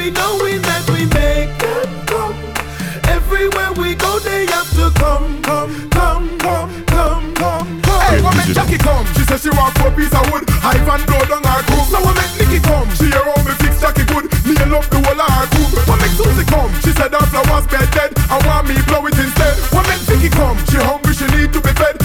be knowing that we make them come. Everywhere we go, they have to come, come, come, come, come, come. come. Hey, woman, Jackie come. She says she want four piece of wood. I even blow down her coop. Now woman, Nikki come. She hear how me fix Jackie good. Me love the whole of her coop. Woman, Susie come. She said her flowers bed dead. I want me blow it instead. Woman, Vicky come. She hungry, she need to be fed.